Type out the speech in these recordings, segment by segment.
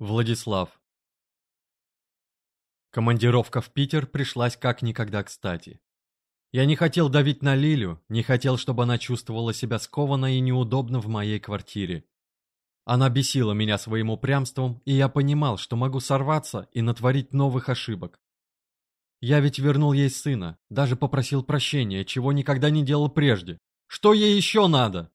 Владислав. Командировка в Питер пришлась как никогда кстати. Я не хотел давить на Лилю, не хотел, чтобы она чувствовала себя скованно и неудобно в моей квартире. Она бесила меня своим упрямством, и я понимал, что могу сорваться и натворить новых ошибок. Я ведь вернул ей сына, даже попросил прощения, чего никогда не делал прежде. Что ей еще надо?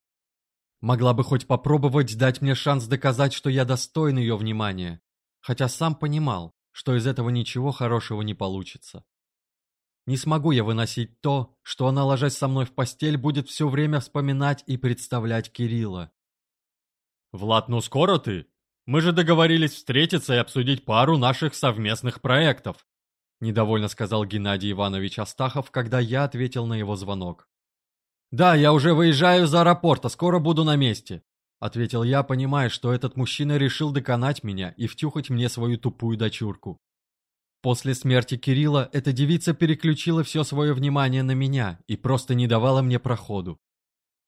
Могла бы хоть попробовать дать мне шанс доказать, что я достоин ее внимания, хотя сам понимал, что из этого ничего хорошего не получится. Не смогу я выносить то, что она, ложась со мной в постель, будет все время вспоминать и представлять Кирилла. «Влад, ну скоро ты? Мы же договорились встретиться и обсудить пару наших совместных проектов», недовольно сказал Геннадий Иванович Астахов, когда я ответил на его звонок. «Да, я уже выезжаю из аэропорта, скоро буду на месте», — ответил я, понимая, что этот мужчина решил доконать меня и втюхать мне свою тупую дочурку. После смерти Кирилла эта девица переключила все свое внимание на меня и просто не давала мне проходу.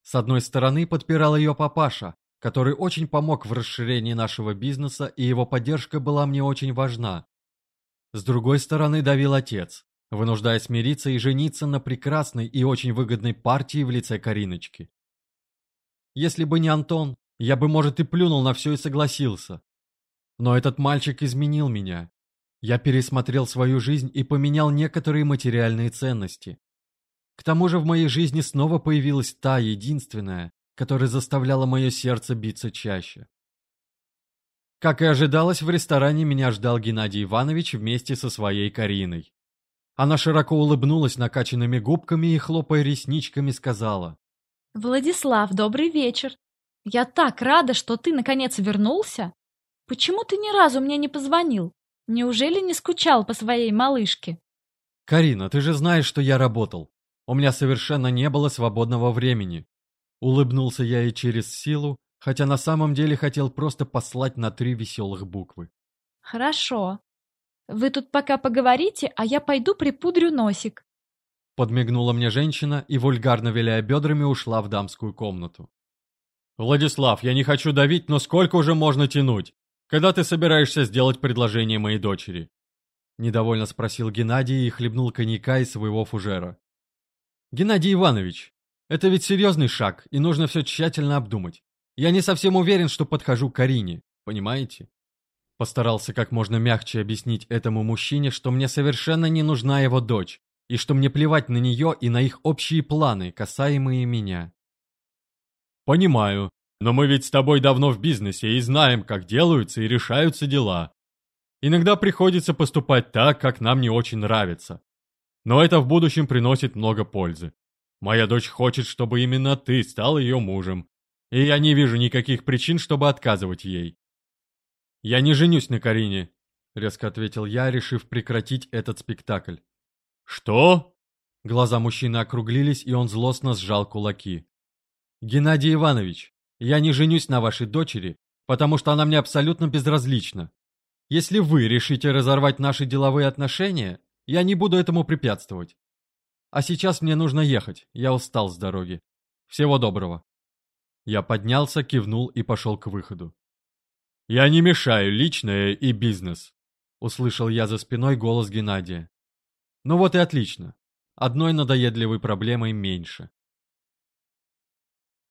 С одной стороны подпирал ее папаша, который очень помог в расширении нашего бизнеса, и его поддержка была мне очень важна. С другой стороны давил отец, вынуждая смириться и жениться на прекрасной и очень выгодной партии в лице Кариночки. Если бы не Антон, я бы, может, и плюнул на все и согласился. Но этот мальчик изменил меня. Я пересмотрел свою жизнь и поменял некоторые материальные ценности. К тому же в моей жизни снова появилась та единственная, которая заставляла мое сердце биться чаще. Как и ожидалось, в ресторане меня ждал Геннадий Иванович вместе со своей Кариной. Она широко улыбнулась накачанными губками и, хлопая ресничками, сказала. «Владислав, добрый вечер. Я так рада, что ты наконец вернулся. Почему ты ни разу мне не позвонил? Неужели не скучал по своей малышке?» «Карина, ты же знаешь, что я работал. У меня совершенно не было свободного времени». Улыбнулся я и через силу, хотя на самом деле хотел просто послать на три веселых буквы. «Хорошо. Вы тут пока поговорите, а я пойду припудрю носик. Подмигнула мне женщина и, вульгарно виляя бедрами, ушла в дамскую комнату. «Владислав, я не хочу давить, но сколько уже можно тянуть? Когда ты собираешься сделать предложение моей дочери?» Недовольно спросил Геннадий и хлебнул коньяка из своего фужера. «Геннадий Иванович, это ведь серьезный шаг, и нужно все тщательно обдумать. Я не совсем уверен, что подхожу к Карине, понимаете?» Постарался как можно мягче объяснить этому мужчине, что мне совершенно не нужна его дочь, и что мне плевать на нее и на их общие планы, касаемые меня. «Понимаю, но мы ведь с тобой давно в бизнесе и знаем, как делаются и решаются дела. Иногда приходится поступать так, как нам не очень нравится. Но это в будущем приносит много пользы. Моя дочь хочет, чтобы именно ты стал ее мужем, и я не вижу никаких причин, чтобы отказывать ей. «Я не женюсь на Карине», — резко ответил я, решив прекратить этот спектакль. «Что?» Глаза мужчины округлились, и он злостно сжал кулаки. «Геннадий Иванович, я не женюсь на вашей дочери, потому что она мне абсолютно безразлична. Если вы решите разорвать наши деловые отношения, я не буду этому препятствовать. А сейчас мне нужно ехать, я устал с дороги. Всего доброго». Я поднялся, кивнул и пошел к выходу. «Я не мешаю личное и бизнес», — услышал я за спиной голос Геннадия. «Ну вот и отлично. Одной надоедливой проблемой меньше».